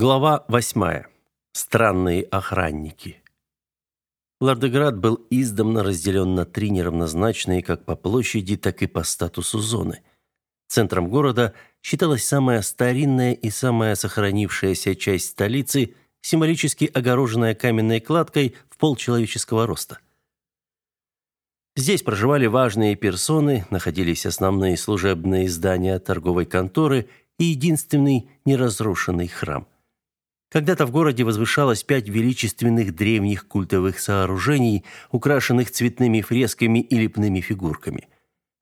Глава 8. Странные охранники. Лардеград был издавна разделен на три неравнозначные как по площади, так и по статусу зоны. Центром города считалась самая старинная и самая сохранившаяся часть столицы, символически огороженная каменной кладкой в полчеловеческого роста. Здесь проживали важные персоны, находились основные служебные здания торговой конторы и единственный неразрушенный храм – когда-то в городе возвышалось пять величественных древних культовых сооружений, украшенных цветными фресками и лепными фигурками.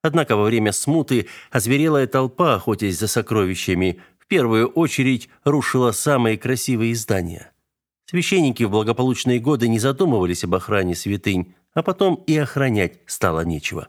Однако во время смуты озверелая толпа, охотясь за сокровищами, в первую очередь рушила самые красивые здания. Священники в благополучные годы не задумывались об охране святынь, а потом и охранять стало нечего.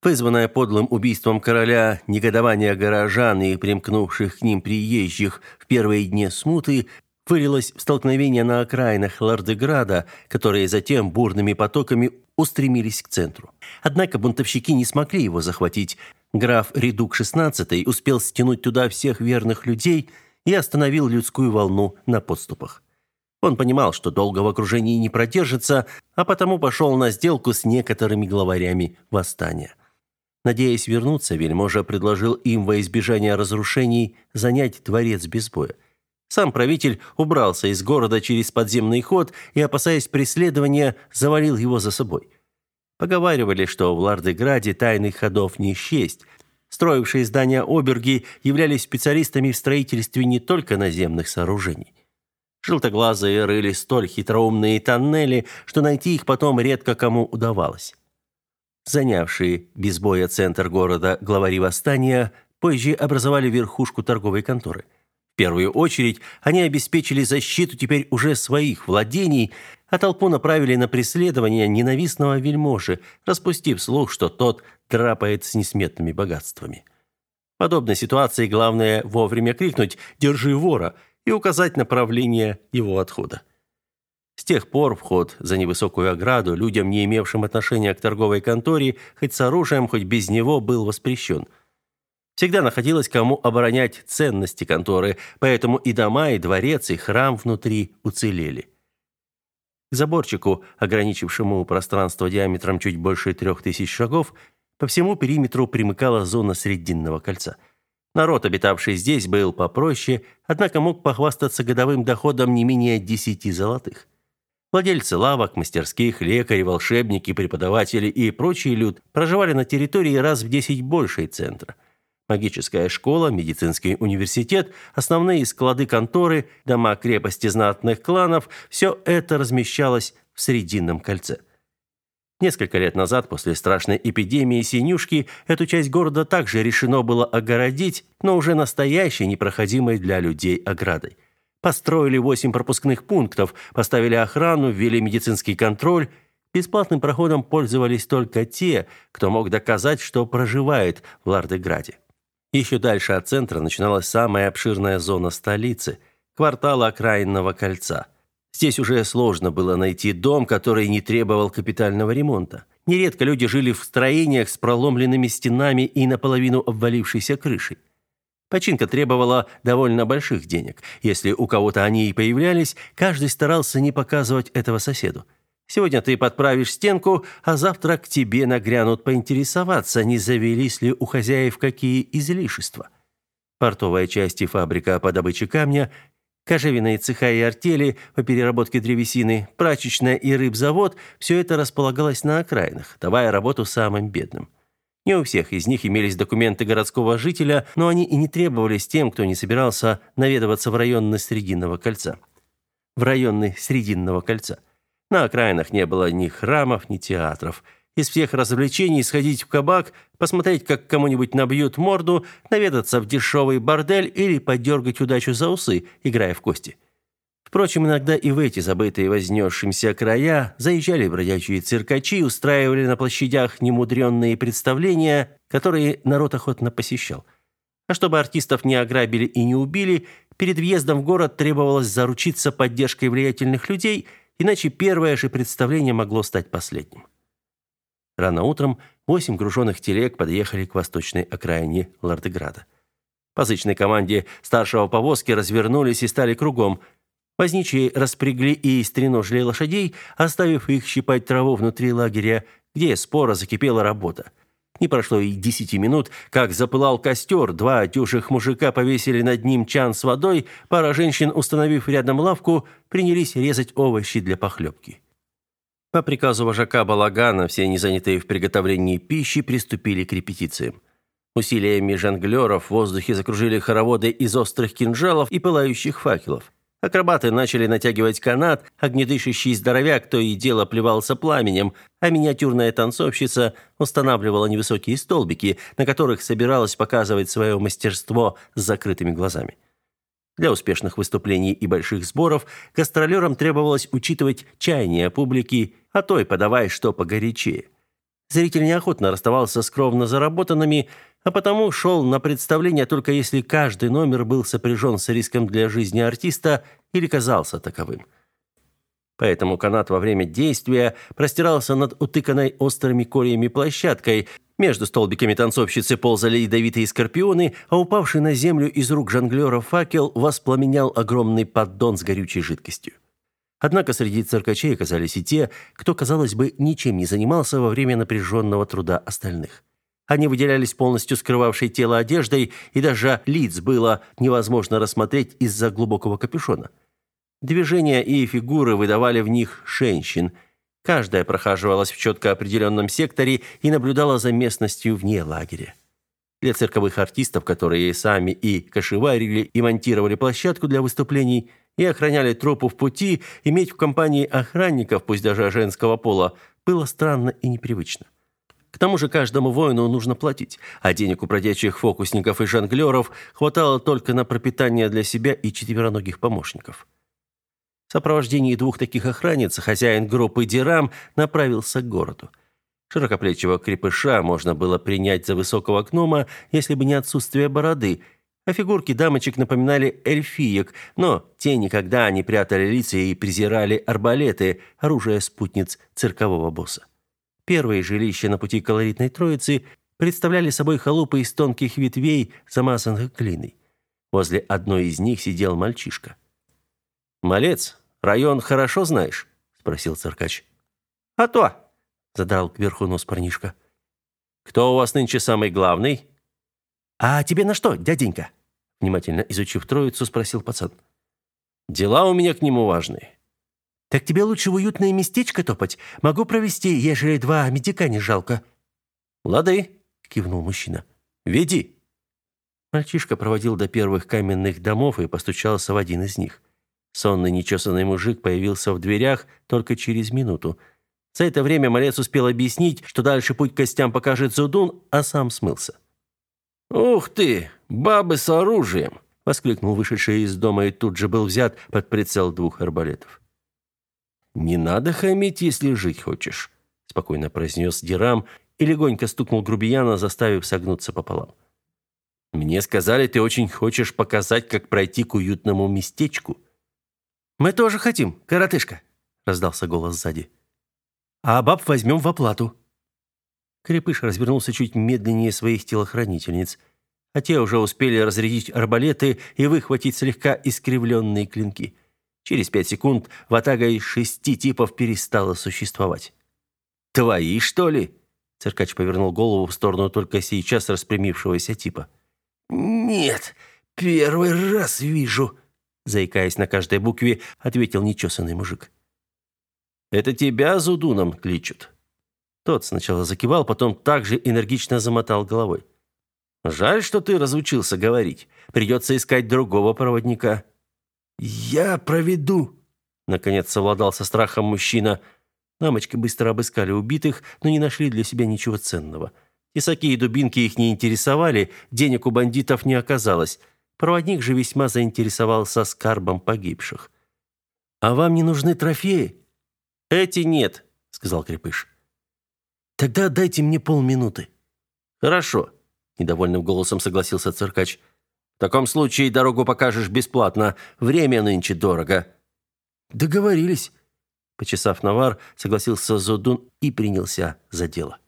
Вызванное подлым убийством короля негодование горожан и примкнувших к ним приезжих в первые дни смуты вылилось в столкновение на окраинах Лардеграда, которые затем бурными потоками устремились к центру. Однако бунтовщики не смогли его захватить. Граф Редук XVI успел стянуть туда всех верных людей и остановил людскую волну на подступах. Он понимал, что долго в окружении не продержится, а потому пошел на сделку с некоторыми главарями восстания. Надеясь вернуться, вельможа предложил им во избежание разрушений занять дворец без боя. Сам правитель убрался из города через подземный ход и, опасаясь преследования, завалил его за собой. Поговаривали, что в Лардеграде тайных ходов не счесть. Строившие здания оберги являлись специалистами в строительстве не только наземных сооружений. Желтоглазые рыли столь хитроумные тоннели, что найти их потом редко кому удавалось занявшие без боя центр города главари восстания, позже образовали верхушку торговой конторы. В первую очередь они обеспечили защиту теперь уже своих владений, а толпу направили на преследование ненавистного вельможи, распустив слух, что тот драпает с несметными богатствами. В подобной ситуации главное вовремя крикнуть «Держи вора!» и указать направление его отхода. Тех пор вход за невысокую ограду людям, не имевшим отношения к торговой конторе, хоть с оружием, хоть без него, был воспрещен. Всегда находилось кому оборонять ценности конторы, поэтому и дома, и дворец, и храм внутри уцелели. К заборчику, ограничившему пространство диаметром чуть больше трех тысяч шагов, по всему периметру примыкала зона Срединного кольца. Народ, обитавший здесь, был попроще, однако мог похвастаться годовым доходом не менее десяти золотых. Владельцы лавок, мастерских, лекари, волшебники, преподаватели и прочий люд проживали на территории раз в 10 большей центра. Магическая школа, медицинский университет, основные склады конторы, дома крепости знатных кланов – все это размещалось в Срединном кольце. Несколько лет назад, после страшной эпидемии синюшки, эту часть города также решено было огородить, но уже настоящей непроходимой для людей оградой. Построили восемь пропускных пунктов, поставили охрану, ввели медицинский контроль. Бесплатным проходом пользовались только те, кто мог доказать, что проживает в Лардеграде. Еще дальше от центра начиналась самая обширная зона столицы – квартал окраинного кольца. Здесь уже сложно было найти дом, который не требовал капитального ремонта. Нередко люди жили в строениях с проломленными стенами и наполовину обвалившейся крышей. Починка требовала довольно больших денег. Если у кого-то они и появлялись, каждый старался не показывать этого соседу. Сегодня ты подправишь стенку, а завтра к тебе нагрянут поинтересоваться, не завелись ли у хозяев какие излишества. Портовая часть и фабрика по добыче камня, кожевенные цеха и артели по переработке древесины, прачечная и рыбзавод – все это располагалось на окраинах, давая работу самым бедным. Не у всех из них имелись документы городского жителя, но они и не требовались тем, кто не собирался наведываться в районы Срединного кольца. В районы Срединного кольца. На окраинах не было ни храмов, ни театров. Из всех развлечений сходить в кабак, посмотреть, как кому-нибудь набьют морду, наведаться в дешевый бордель или подергать удачу за усы, играя в кости – Впрочем, иногда и в эти забытые вознесшимся края заезжали бродячие циркачи, устраивали на площадях немудренные представления, которые народ охотно посещал. А чтобы артистов не ограбили и не убили, перед въездом в город требовалось заручиться поддержкой влиятельных людей, иначе первое же представление могло стать последним. Рано утром восемь груженных телег подъехали к восточной окраине Лардеграда. По зычной команде старшего повозки развернулись и стали кругом. Возничие распрягли и стреножили лошадей, оставив их щипать траву внутри лагеря, где спора закипела работа. Не прошло и десяти минут, как запылал костер, два дюжих мужика повесили над ним чан с водой, пара женщин, установив рядом лавку, принялись резать овощи для похлебки. По приказу вожака Балагана все незанятые в приготовлении пищи приступили к репетициям. Усилиями жонглеров в воздухе закружили хороводы из острых кинжалов и пылающих факелов. Акробаты начали натягивать канат, огнедышащий здоровяк то и дело плевался пламенем, а миниатюрная танцовщица устанавливала невысокие столбики, на которых собиралась показывать свое мастерство с закрытыми глазами. Для успешных выступлений и больших сборов гастролерам требовалось учитывать чаяния публики, а то и подавай что погорячее. Зритель неохотно расставался с кровно заработанными, а потому шел на представление только если каждый номер был сопряжен с риском для жизни артиста или казался таковым. Поэтому канат во время действия простирался над утыканной острыми кольями площадкой. Между столбиками танцовщицы ползали ядовитые скорпионы, а упавший на землю из рук жонглера факел воспламенял огромный поддон с горючей жидкостью. Однако среди циркачей оказались и те, кто, казалось бы, ничем не занимался во время напряженного труда остальных. Они выделялись полностью скрывавшей тело одеждой, и даже лиц было невозможно рассмотреть из-за глубокого капюшона. Движения и фигуры выдавали в них женщин. Каждая прохаживалась в четко определенном секторе и наблюдала за местностью вне лагеря. Для цирковых артистов, которые сами и кошеварили, и монтировали площадку для выступлений, и охраняли труппу в пути, иметь в компании охранников, пусть даже женского пола, было странно и непривычно. К тому же каждому воину нужно платить, а денег у бродячих фокусников и жонглеров хватало только на пропитание для себя и четвероногих помощников. В сопровождении двух таких охранниц хозяин группы Дирам направился к городу. Широкоплечего крепыша можно было принять за высокого гнома, если бы не отсутствие бороды, а фигурки дамочек напоминали эльфиек, но те никогда не прятали лица и презирали арбалеты, оружие спутниц циркового босса. Первые жилища на пути колоритной троицы представляли собой халупы из тонких ветвей, замазанных глиной. Возле одной из них сидел мальчишка. «Малец, район хорошо знаешь?» – спросил циркач. «А то!» – задрал кверху нос парнишка. «Кто у вас нынче самый главный?» «А тебе на что, дяденька?» Внимательно изучив троицу, спросил пацан. «Дела у меня к нему важные. Так тебе лучше в уютное местечко топать. Могу провести, ежели два медика не жалко. Лады, кивнул мужчина. Веди. Мальчишка проводил до первых каменных домов и постучался в один из них. Сонный нечесанный мужик появился в дверях только через минуту. За это время малец успел объяснить, что дальше путь к костям покажет Зудун, а сам смылся. «Ух ты! Бабы с оружием!» — воскликнул вышедший из дома и тут же был взят под прицел двух арбалетов. «Не надо хамить, если жить хочешь», – спокойно произнес Дирам и легонько стукнул грубияна, заставив согнуться пополам. «Мне сказали, ты очень хочешь показать, как пройти к уютному местечку». «Мы тоже хотим, коротышка», – раздался голос сзади. «А баб возьмем в оплату». Крепыш развернулся чуть медленнее своих телохранительниц, а те уже успели разрядить арбалеты и выхватить слегка искривленные клинки – Через пять секунд ватага из шести типов перестала существовать. «Твои, что ли?» Циркач повернул голову в сторону только сейчас распрямившегося типа. «Нет, первый раз вижу», заикаясь на каждой букве, ответил нечесанный мужик. «Это тебя Зудуном кличут?» Тот сначала закивал, потом также энергично замотал головой. «Жаль, что ты разучился говорить. Придется искать другого проводника». «Я проведу!» Наконец совладал со страхом мужчина. Дамочки быстро обыскали убитых, но не нашли для себя ничего ценного. Тесаки и дубинки их не интересовали, денег у бандитов не оказалось. Проводник же весьма заинтересовался скарбом погибших. «А вам не нужны трофеи?» «Эти нет», — сказал Крепыш. «Тогда дайте мне полминуты». «Хорошо», — недовольным голосом согласился циркач. В таком случае дорогу покажешь бесплатно. Время нынче дорого». «Договорились». Почесав навар, согласился Зодун и принялся за дело.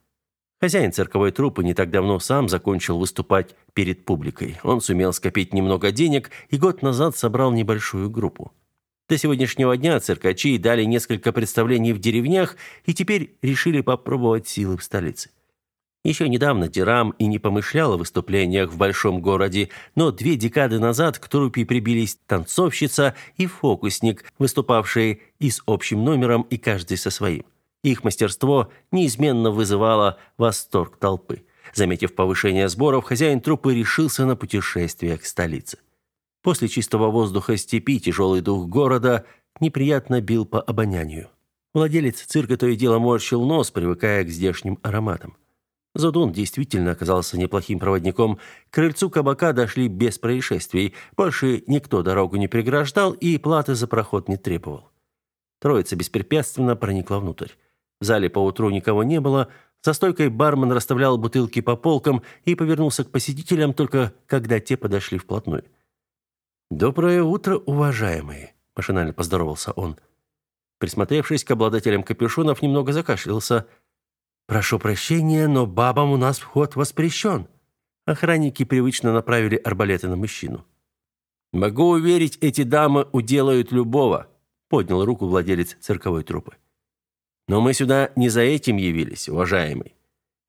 Хозяин цирковой труппы не так давно сам закончил выступать перед публикой. Он сумел скопить немного денег и год назад собрал небольшую группу. До сегодняшнего дня циркачи дали несколько представлений в деревнях и теперь решили попробовать силы в столице. Еще недавно Дирам и не помышлял о выступлениях в большом городе, но две декады назад к труппе прибились танцовщица и фокусник, выступавшие и с общим номером, и каждый со своим. Их мастерство неизменно вызывало восторг толпы. Заметив повышение сборов, хозяин труппы решился на путешествие к столице. После чистого воздуха степи тяжелый дух города неприятно бил по обонянию. Владелец цирка то и дело морщил нос, привыкая к здешним ароматам. Задун действительно оказался неплохим проводником. К крыльцу кабака дошли без происшествий. Больше никто дорогу не преграждал и платы за проход не требовал. Троица беспрепятственно проникла внутрь. В зале поутру никого не было. За стойкой бармен расставлял бутылки по полкам и повернулся к посетителям только когда те подошли вплотную. «Доброе утро, уважаемые!» – машинально поздоровался он. Присмотревшись к обладателям капюшонов, немного закашлялся – «Прошу прощения, но бабам у нас вход воспрещен». Охранники привычно направили арбалеты на мужчину. «Могу уверить, эти дамы уделают любого», — поднял руку владелец цирковой труппы. «Но мы сюда не за этим явились, уважаемый.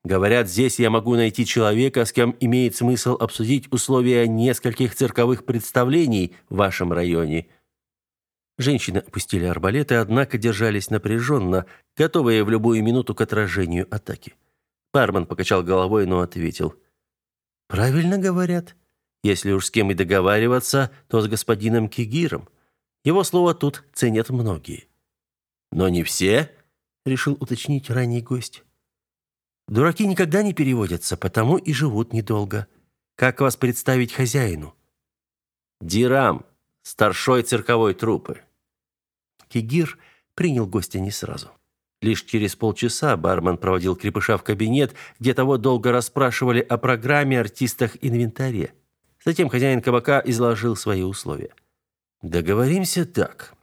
Говорят, здесь я могу найти человека, с кем имеет смысл обсудить условия нескольких цирковых представлений в вашем районе». Женщины опустили арбалеты, однако держались напряженно, готовые в любую минуту к отражению атаки. Парман покачал головой, но ответил. «Правильно говорят. Если уж с кем и договариваться, то с господином Кигиром. Его слово тут ценят многие». «Но не все?» — решил уточнить ранний гость. «Дураки никогда не переводятся, потому и живут недолго. Как вас представить хозяину?» «Дирам, старшой цирковой труппы». Кигир принял гостя не сразу. Лишь через полчаса бармен проводил крепыша в кабинет, где того долго расспрашивали о программе, артистах, инвентаре. Затем хозяин кабака изложил свои условия. «Договоримся так.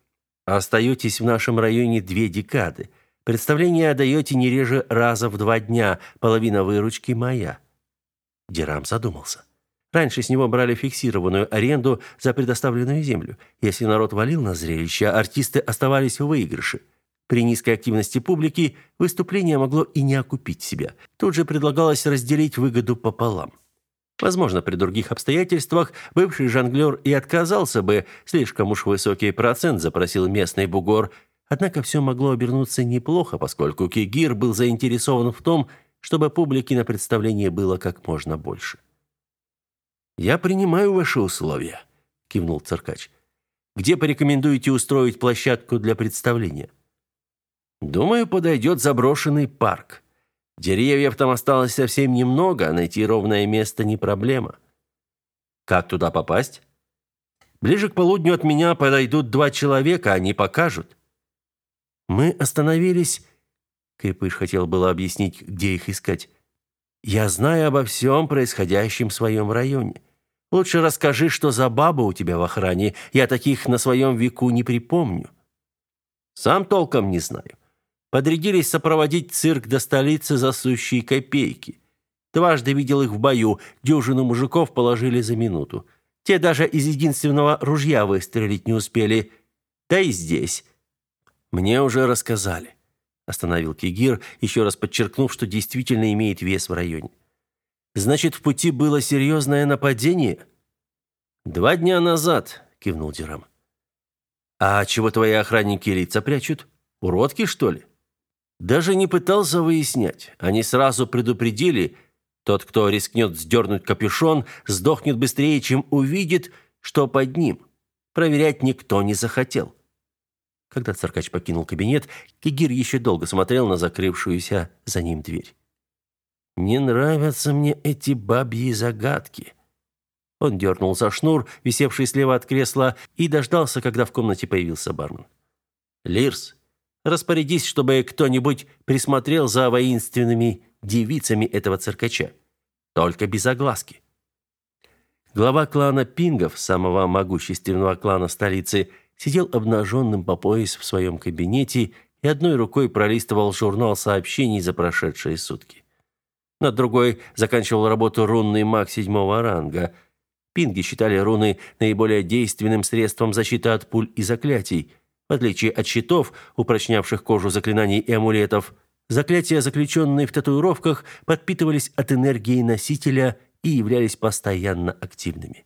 Остаетесь в нашем районе две декады. Представление отдаете не реже раза в два дня, половина выручки моя». Дирам задумался. Раньше с него брали фиксированную аренду за предоставленную землю. Если народ валил на зрелище, артисты оставались в выигрыше. При низкой активности публики выступление могло и не окупить себя. Тут же предлагалось разделить выгоду пополам. Возможно, при других обстоятельствах бывший жонглер и отказался бы, слишком уж высокий процент запросил местный бугор. Однако все могло обернуться неплохо, поскольку Кигир был заинтересован в том, чтобы публики на представлении было как можно больше. «Я принимаю ваши условия», – кивнул циркач. «Где порекомендуете устроить площадку для представления?» Думаю, подойдет заброшенный парк. Деревьев там осталось совсем немного, а найти ровное место не проблема. Как туда попасть? Ближе к полудню от меня подойдут два человека, они покажут. Мы остановились. Крепыш хотел было объяснить, где их искать. Я знаю обо всем происходящем в своем районе. Лучше расскажи, что за баба у тебя в охране. Я таких на своем веку не припомню. Сам толком не знаю. Подрядились сопроводить цирк до столицы за сущие копейки. Дважды видел их в бою, дюжину мужиков положили за минуту. Те даже из единственного ружья выстрелить не успели. Да и здесь. Мне уже рассказали. Остановил Кигир, еще раз подчеркнув, что действительно имеет вес в районе. Значит, в пути было серьезное нападение? Два дня назад, кивнул Дирам. А чего твои охранники лица прячут? Уродки, что ли? Даже не пытался выяснять. Они сразу предупредили, тот, кто рискнет сдернуть капюшон, сдохнет быстрее, чем увидит, что под ним. Проверять никто не захотел. Когда циркач покинул кабинет, Кигир еще долго смотрел на закрывшуюся за ним дверь. «Не нравятся мне эти бабьи загадки». Он дернул за шнур, висевший слева от кресла, и дождался, когда в комнате появился бармен. «Лирс, Распорядись, чтобы кто-нибудь присмотрел за воинственными девицами этого циркача. Только без огласки. Глава клана Пингов, самого могущественного клана столицы, сидел обнаженным по пояс в своем кабинете и одной рукой пролистывал журнал сообщений за прошедшие сутки. Над другой заканчивал работу рунный маг седьмого ранга. Пинги считали руны наиболее действенным средством защиты от пуль и заклятий. В отличие от щитов, упрочнявших кожу заклинаний и амулетов, заклятия, заключенные в татуировках, подпитывались от энергии носителя и являлись постоянно активными.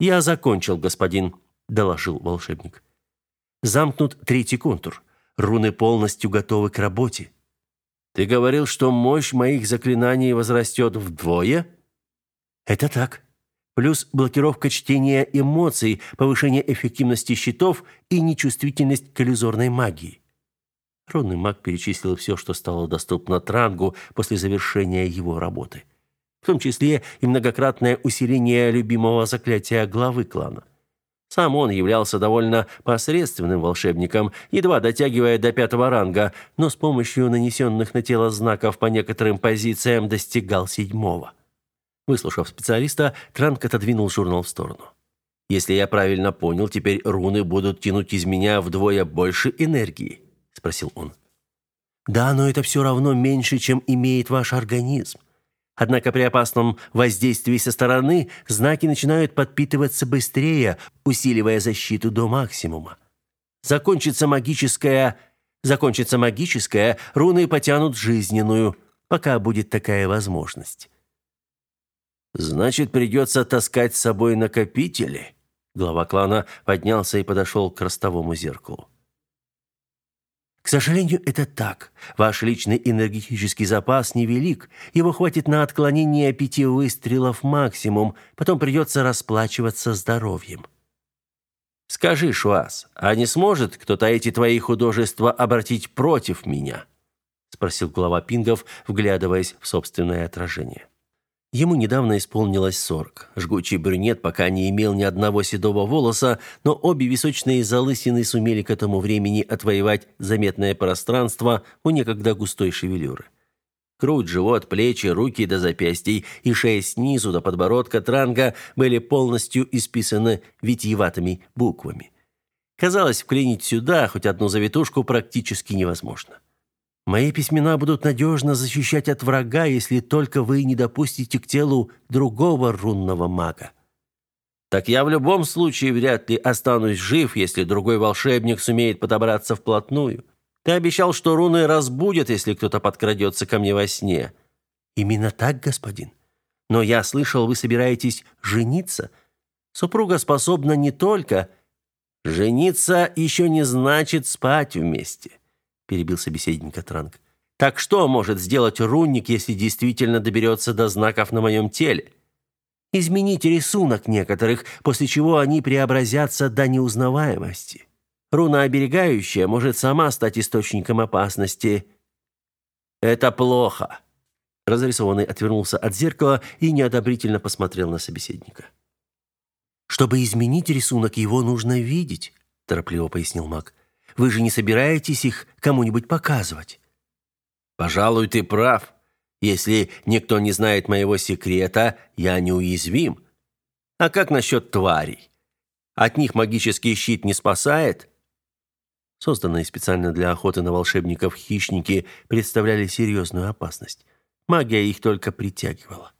«Я закончил, господин», — доложил волшебник. «Замкнут третий контур. Руны полностью готовы к работе. Ты говорил, что мощь моих заклинаний возрастет вдвое? Это так. Плюс блокировка чтения эмоций, повышение эффективности щитов и нечувствительность к иллюзорной магии. Рунный маг перечислил все, что стало доступно Трангу после завершения его работы. В том числе и многократное усиление любимого заклятия главы клана. Сам он являлся довольно посредственным волшебником, едва дотягивая до пятого ранга, но с помощью нанесенных на тело знаков по некоторым позициям достигал седьмого. Выслушав специалиста, Транк отодвинул журнал в сторону. «Если я правильно понял, теперь руны будут тянуть из меня вдвое больше энергии?» – спросил он. «Да, но это все равно меньше, чем имеет ваш организм. Однако при опасном воздействии со стороны знаки начинают подпитываться быстрее, усиливая защиту до максимума. Закончится магическая... Закончится магическая, руны потянут жизненную, пока будет такая возможность. Значит, придется таскать с собой накопители. Глава клана поднялся и подошел к ростовому зеркалу. К сожалению, это так. Ваш личный энергетический запас невелик. Его хватит на отклонение пяти выстрелов максимум. Потом придется расплачиваться здоровьем. Скажи, Шуас, а не сможет кто-то эти твои художества обратить против меня? спросил глава Пингов, вглядываясь в собственное отражение. Ему недавно исполнилось сорок. Жгучий брюнет пока не имел ни одного седого волоса, но обе височные залысины сумели к этому времени отвоевать заметное пространство у некогда густой шевелюры. Грудь, живот, плечи, руки до запястий и шея снизу до подбородка транга были полностью исписаны витиеватыми буквами. Казалось, вклинить сюда хоть одну завитушку практически невозможно. Мои письмена будут надежно защищать от врага, если только вы не допустите к телу другого рунного мага. Так я в любом случае вряд ли останусь жив, если другой волшебник сумеет подобраться вплотную. Ты обещал, что руны разбудят, если кто-то подкрадется ко мне во сне. Именно так, господин. Но я слышал, вы собираетесь жениться. Супруга способна не только жениться еще не значит спать вместе перебил собеседника Транк. Так что может сделать рунник, если действительно доберется до знаков на моем теле? Изменить рисунок некоторых, после чего они преобразятся до неузнаваемости. Руна оберегающая может сама стать источником опасности. Это плохо. Разрисованный отвернулся от зеркала и неодобрительно посмотрел на собеседника. Чтобы изменить рисунок, его нужно видеть, торопливо пояснил маг. Вы же не собираетесь их кому-нибудь показывать? Пожалуй, ты прав. Если никто не знает моего секрета, я неуязвим. А как насчет тварей? От них магический щит не спасает? Созданные специально для охоты на волшебников хищники представляли серьезную опасность. Магия их только притягивала.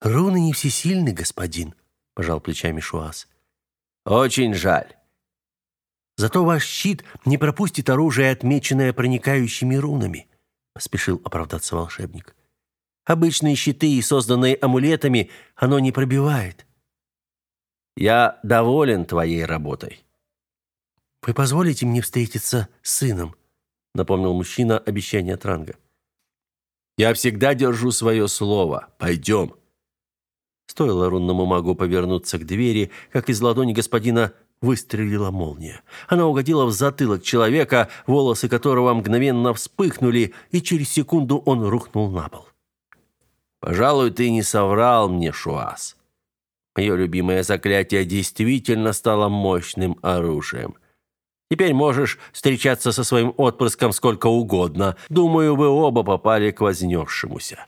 «Руны не всесильны, господин», – пожал плечами Шуас. «Очень жаль. Зато ваш щит не пропустит оружие, отмеченное проникающими рунами, поспешил оправдаться волшебник. Обычные щиты, созданные амулетами, оно не пробивает. Я доволен твоей работой. Вы позволите мне встретиться с сыном, напомнил мужчина обещание Транга. Я всегда держу свое слово. Пойдем. Стоило рунному магу повернуться к двери, как из ладони господина выстрелила молния. Она угодила в затылок человека, волосы которого мгновенно вспыхнули, и через секунду он рухнул на пол. «Пожалуй, ты не соврал мне, Шуас. Мое любимое заклятие действительно стало мощным оружием. Теперь можешь встречаться со своим отпрыском сколько угодно. Думаю, вы оба попали к вознесшемуся».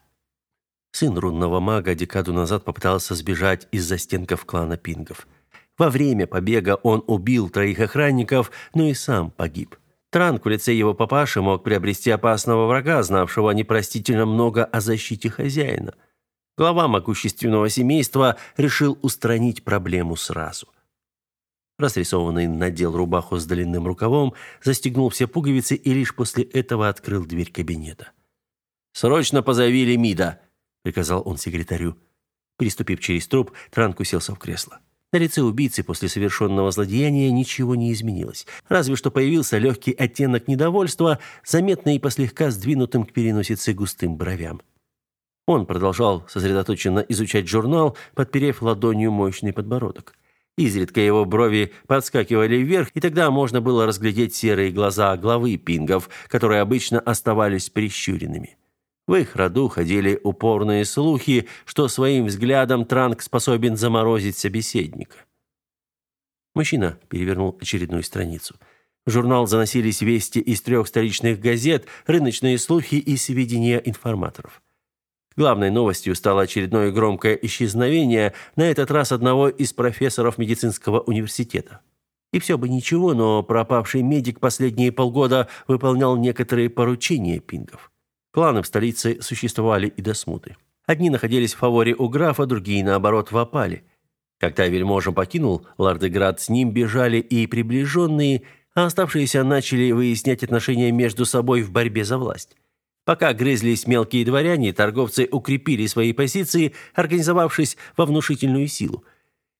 Сын рунного мага декаду назад попытался сбежать из застенков клана Пингов – во время побега он убил троих охранников, но и сам погиб. Транк в лице его папаши мог приобрести опасного врага, знавшего непростительно много о защите хозяина. Глава могущественного семейства решил устранить проблему сразу. Разрисованный надел рубаху с длинным рукавом, застегнул все пуговицы и лишь после этого открыл дверь кабинета. «Срочно позови Лемида!» — приказал он секретарю. Переступив через труп, Транк уселся в кресло. На лице убийцы после совершенного злодеяния ничего не изменилось. Разве что появился легкий оттенок недовольства, заметный и послегка сдвинутым к переносице густым бровям. Он продолжал сосредоточенно изучать журнал, подперев ладонью мощный подбородок. Изредка его брови подскакивали вверх, и тогда можно было разглядеть серые глаза главы пингов, которые обычно оставались прищуренными. В их роду ходили упорные слухи, что своим взглядом Транк способен заморозить собеседника. Мужчина перевернул очередную страницу. В журнал заносились вести из трех столичных газет, рыночные слухи и сведения информаторов. Главной новостью стало очередное громкое исчезновение, на этот раз одного из профессоров медицинского университета. И все бы ничего, но пропавший медик последние полгода выполнял некоторые поручения пингов. Кланы в столице существовали и до смуты. Одни находились в фаворе у графа, другие, наоборот, в опале. Когда вельможа покинул Лардеград, с ним бежали и приближенные, а оставшиеся начали выяснять отношения между собой в борьбе за власть. Пока грызлись мелкие дворяне, торговцы укрепили свои позиции, организовавшись во внушительную силу.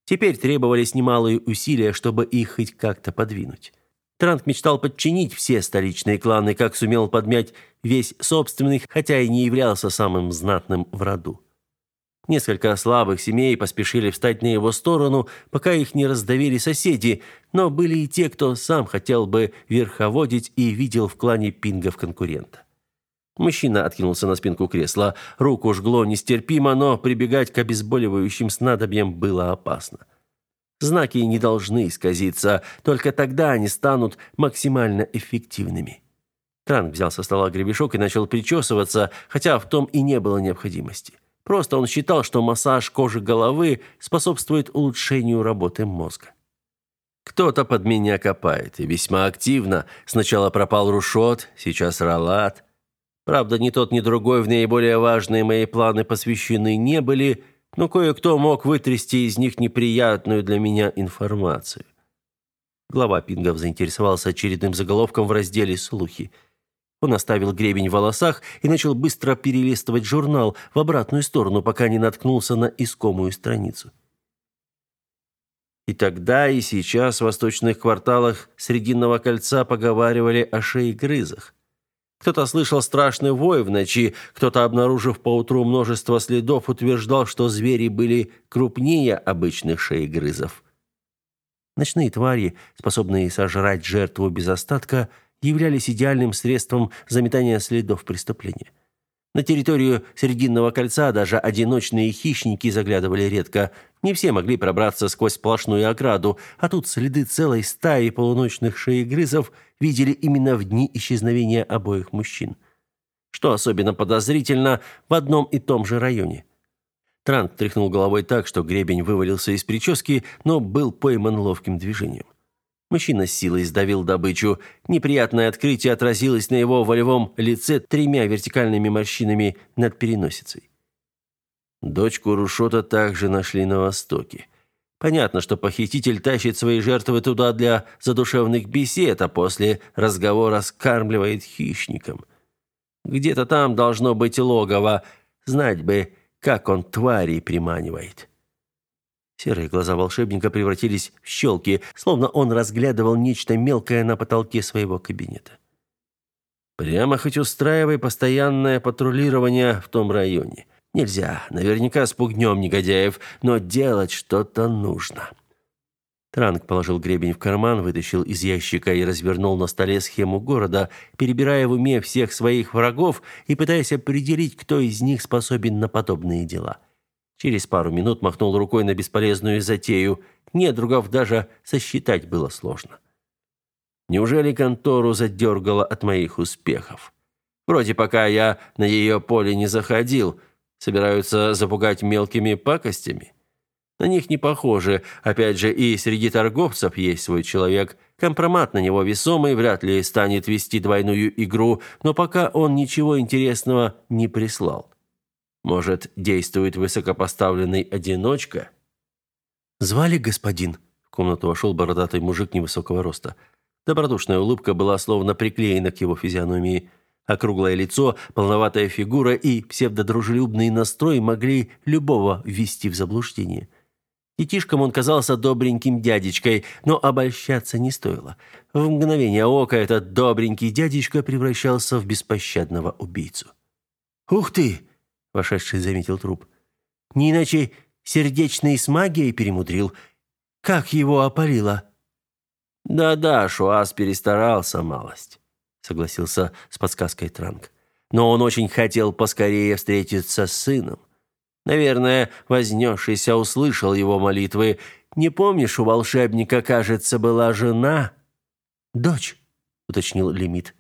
Теперь требовались немалые усилия, чтобы их хоть как-то подвинуть. Транк мечтал подчинить все столичные кланы, как сумел подмять весь собственный, хотя и не являлся самым знатным в роду. Несколько слабых семей поспешили встать на его сторону, пока их не раздавили соседи, но были и те, кто сам хотел бы верховодить и видел в клане пингов конкурента. Мужчина откинулся на спинку кресла. Руку жгло нестерпимо, но прибегать к обезболивающим снадобьям было опасно. Знаки не должны исказиться, только тогда они станут максимально эффективными. Транк взял со стола гребешок и начал причесываться, хотя в том и не было необходимости. Просто он считал, что массаж кожи головы способствует улучшению работы мозга. Кто-то под меня копает, и весьма активно. Сначала пропал Рушот, сейчас Ралат. Правда, ни тот, ни другой в наиболее важные мои планы посвящены не были, но кое-кто мог вытрясти из них неприятную для меня информацию. Глава Пингов заинтересовался очередным заголовком в разделе «Слухи». Он оставил гребень в волосах и начал быстро перелистывать журнал в обратную сторону, пока не наткнулся на искомую страницу. И тогда, и сейчас в восточных кварталах Срединного кольца поговаривали о шеегрызах. Кто-то слышал страшный вой в ночи, кто-то, обнаружив поутру множество следов, утверждал, что звери были крупнее обычных шеегрызов. Ночные твари, способные сожрать жертву без остатка, являлись идеальным средством заметания следов преступления. На территорию Срединного кольца даже одиночные хищники заглядывали редко. Не все могли пробраться сквозь сплошную ограду, а тут следы целой стаи полуночных шеегрызов видели именно в дни исчезновения обоих мужчин. Что особенно подозрительно, в одном и том же районе. Трант тряхнул головой так, что гребень вывалился из прически, но был пойман ловким движением. Мужчина с силой сдавил добычу. Неприятное открытие отразилось на его волевом лице тремя вертикальными морщинами над переносицей. Дочку Рушота также нашли на востоке. Понятно, что похититель тащит свои жертвы туда для задушевных бесед, а после разговора скармливает хищникам. Где-то там должно быть логово. Знать бы, как он тварей приманивает. Серые глаза волшебника превратились в щелки, словно он разглядывал нечто мелкое на потолке своего кабинета. Прямо хоть устраивай постоянное патрулирование в том районе. Нельзя, наверняка спугнем негодяев, но делать что-то нужно. Транк положил гребень в карман, вытащил из ящика и развернул на столе схему города, перебирая в уме всех своих врагов и пытаясь определить, кто из них способен на подобные дела. — Через пару минут махнул рукой на бесполезную затею. Недругов даже сосчитать было сложно. Неужели контору задергало от моих успехов? Вроде пока я на ее поле не заходил, собираются запугать мелкими пакостями. На них не похоже. Опять же, и среди торговцев есть свой человек. Компромат на него весомый, вряд ли станет вести двойную игру, но пока он ничего интересного не прислал. Может, действует высокопоставленный одиночка? Звали господин. В комнату вошел бородатый мужик невысокого роста. Добродушная улыбка была словно приклеена к его физиономии. Округлое лицо, полноватая фигура и псевдодружелюбный настрой могли любого ввести в заблуждение. Детишкам он казался добреньким дядечкой, но обольщаться не стоило. В мгновение ока этот добренький дядечка превращался в беспощадного убийцу. «Ух ты!» – вошедший заметил труп. «Не иначе сердечный с магией перемудрил. Как его опалило!» «Да-да, Шуас перестарался малость», – согласился с подсказкой Транк. «Но он очень хотел поскорее встретиться с сыном. Наверное, вознесшийся услышал его молитвы. Не помнишь, у волшебника, кажется, была жена?» «Дочь», — уточнил Лимит.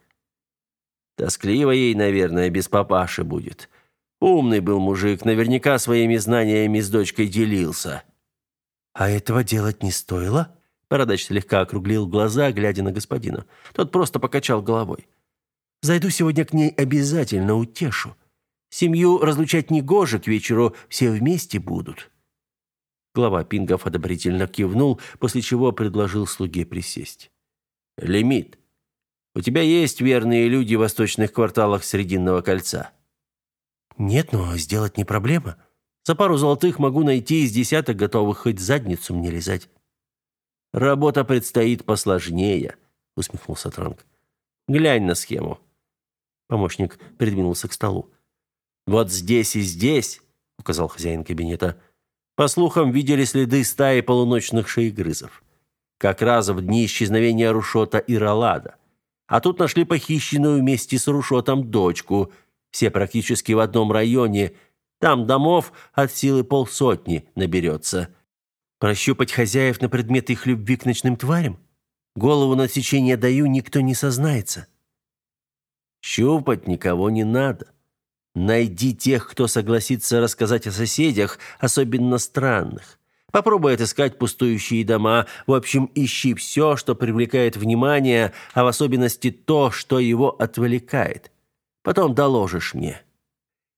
«Тоскливо ей, наверное, без папаши будет. Умный был мужик, наверняка своими знаниями с дочкой делился». «А этого делать не стоило?» Бородач слегка округлил глаза, глядя на господина. Тот просто покачал головой. «Зайду сегодня к ней обязательно, утешу. Семью разлучать не гоже, к вечеру все вместе будут». Глава Пингов одобрительно кивнул, после чего предложил слуге присесть. «Лимит. У тебя есть верные люди в восточных кварталах Срединного кольца?» «Нет, но сделать не проблема. За пару золотых могу найти из десяток готовых хоть задницу мне лизать». «Работа предстоит посложнее», — усмехнулся Транк. «Глянь на схему». Помощник придвинулся к столу. Вот здесь и здесь, указал хозяин кабинета. По слухам, видели следы стаи полуночных шеегрызов. Как раз в дни исчезновения Рушота и Ролада. А тут нашли похищенную вместе с Рушотом дочку. Все практически в одном районе. Там домов от силы полсотни наберется. Прощупать хозяев на предмет их любви к ночным тварям? Голову на сечение даю, никто не сознается. Щупать никого не надо. Найди тех, кто согласится рассказать о соседях, особенно странных. Попробуй отыскать пустующие дома. В общем, ищи все, что привлекает внимание, а в особенности то, что его отвлекает. Потом доложишь мне.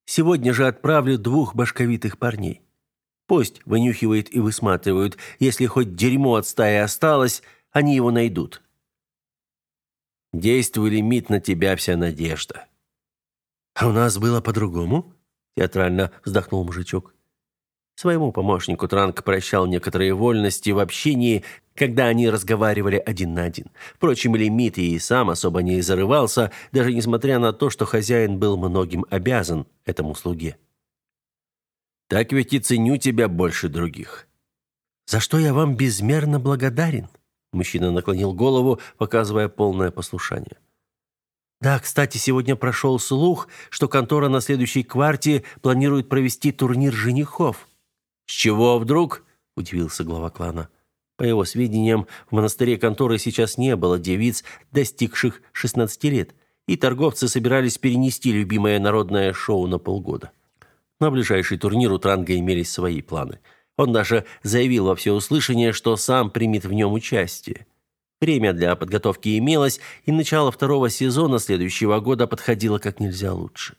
Сегодня же отправлю двух башковитых парней. Пусть вынюхивают и высматривают. Если хоть дерьмо от стаи осталось, они его найдут. Действуй лимит на тебя вся надежда. А у нас было по-другому? театрально вздохнул мужичок. Своему помощнику Транк прощал некоторые вольности в общении, когда они разговаривали один на один. Впрочем, Лимит и сам особо не зарывался, даже несмотря на то, что хозяин был многим обязан этому слуге. «Так ведь и ценю тебя больше других». «За что я вам безмерно благодарен?» Мужчина наклонил голову, показывая полное послушание. Да, кстати, сегодня прошел слух, что контора на следующей кварте планирует провести турнир женихов. С чего вдруг? удивился глава клана. По его сведениям, в монастыре конторы сейчас не было девиц, достигших 16 лет, и торговцы собирались перенести любимое народное шоу на полгода. На ближайший турнир у Транга имелись свои планы. Он даже заявил во всеуслышание, что сам примет в нем участие. Время для подготовки имелось, и начало второго сезона следующего года подходило как нельзя лучше.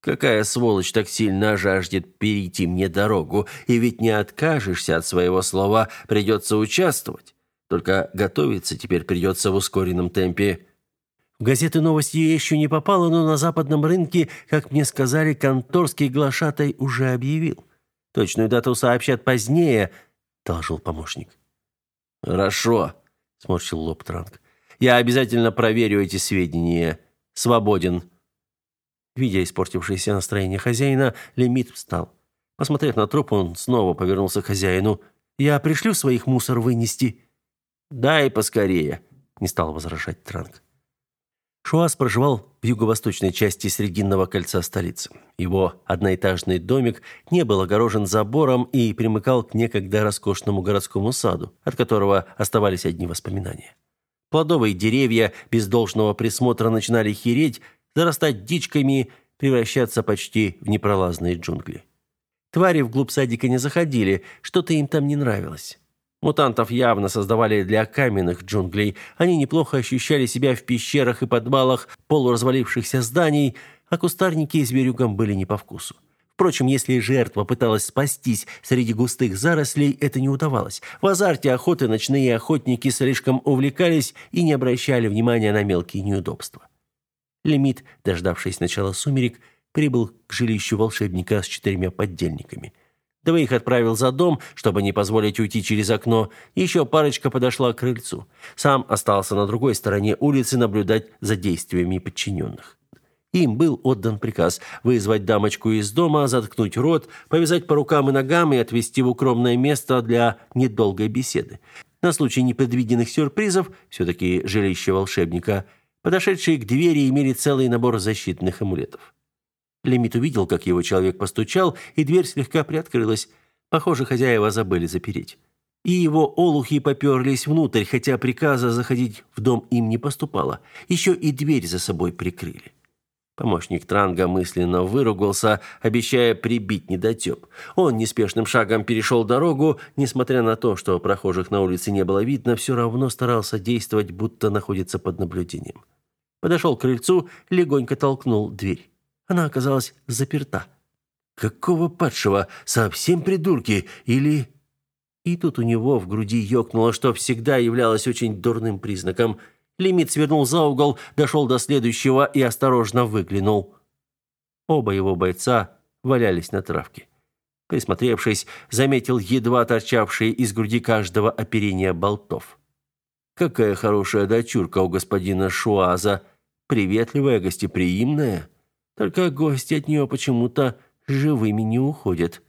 Какая сволочь так сильно жаждет перейти мне дорогу, и ведь не откажешься от своего слова, придется участвовать. Только готовиться теперь придется в ускоренном темпе. В газеты новости еще не попала, но на западном рынке, как мне сказали, конторский глашатай уже объявил. Точную дату сообщат позднее, доложил помощник. Хорошо, сморщил лоб Транк. Я обязательно проверю эти сведения. Свободен. Видя испортившееся настроение хозяина, Лимит встал. Посмотрев на труп, он снова повернулся к хозяину. «Я пришлю своих мусор вынести?» «Дай поскорее», — не стал возражать Транк. Шуас проживал в юго-восточной части Срединного кольца столицы. Его одноэтажный домик не был огорожен забором и примыкал к некогда роскошному городскому саду, от которого оставались одни воспоминания. Плодовые деревья без должного присмотра начинали хереть, зарастать дичками, превращаться почти в непролазные джунгли. Твари вглубь садика не заходили, что-то им там не нравилось. Мутантов явно создавали для каменных джунглей. Они неплохо ощущали себя в пещерах и подвалах полуразвалившихся зданий, а кустарники зверюгам были не по вкусу. Впрочем, если жертва пыталась спастись среди густых зарослей, это не удавалось. В азарте охоты ночные охотники слишком увлекались и не обращали внимания на мелкие неудобства. Лимит, дождавшись начала сумерек, прибыл к жилищу волшебника с четырьмя поддельниками. Двоих отправил за дом, чтобы не позволить уйти через окно. Еще парочка подошла к крыльцу. Сам остался на другой стороне улицы наблюдать за действиями подчиненных. Им был отдан приказ вызвать дамочку из дома, заткнуть рот, повязать по рукам и ногам и отвезти в укромное место для недолгой беседы. На случай непредвиденных сюрпризов, все-таки жилище волшебника, подошедшие к двери имели целый набор защитных амулетов. Лемит увидел, как его человек постучал, и дверь слегка приоткрылась. Похоже, хозяева забыли запереть. И его олухи поперлись внутрь, хотя приказа заходить в дом им не поступало. Еще и дверь за собой прикрыли. Помощник Транга мысленно выругался, обещая прибить недотеп. Он неспешным шагом перешел дорогу, несмотря на то, что прохожих на улице не было видно, все равно старался действовать, будто находится под наблюдением. Подошел к крыльцу, легонько толкнул дверь. Она оказалась заперта. Какого падшего? Совсем придурки или И тут у него в груди ёкнуло, что всегда являлось очень дурным признаком – Лимит свернул за угол, дошел до следующего и осторожно выглянул. Оба его бойца валялись на травке. Присмотревшись, заметил едва торчавшие из груди каждого оперения болтов. Какая хорошая дочурка у господина Шуаза, приветливая, гостеприимная. Только гости от нее почему-то живыми не уходят.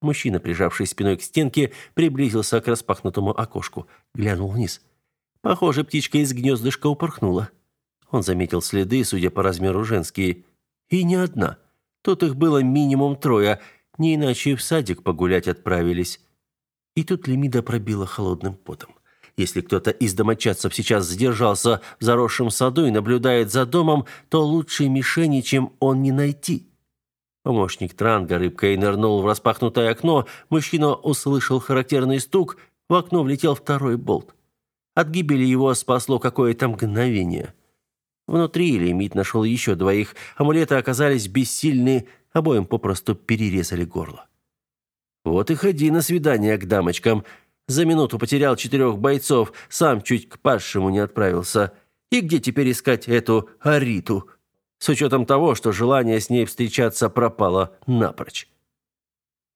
Мужчина, прижавшись спиной к стенке, приблизился к распахнутому окошку, глянул вниз. Похоже, птичка из гнездышка упорхнула. Он заметил следы, судя по размеру, женские. И не одна. Тут их было минимум трое, не иначе в садик погулять отправились. И тут Лемида пробила холодным потом. Если кто-то из домочадцев сейчас задержался в заросшем саду и наблюдает за домом, то лучшей мишени, чем он, не найти. Помощник Транга рыбкой нырнул в распахнутое окно, мужчина услышал характерный стук, в окно влетел второй болт. От гибели его спасло какое-то мгновение. Внутри лимит нашел еще двоих. Амулеты оказались бессильны, обоим попросту перерезали горло. Вот и ходи на свидание к дамочкам. За минуту потерял четырех бойцов, сам чуть к падшему не отправился. И где теперь искать эту Ариту? С учетом того, что желание с ней встречаться пропало напрочь.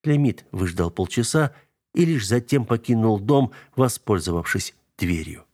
Лемит выждал полчаса и лишь затем покинул дом, воспользовавшись дверью.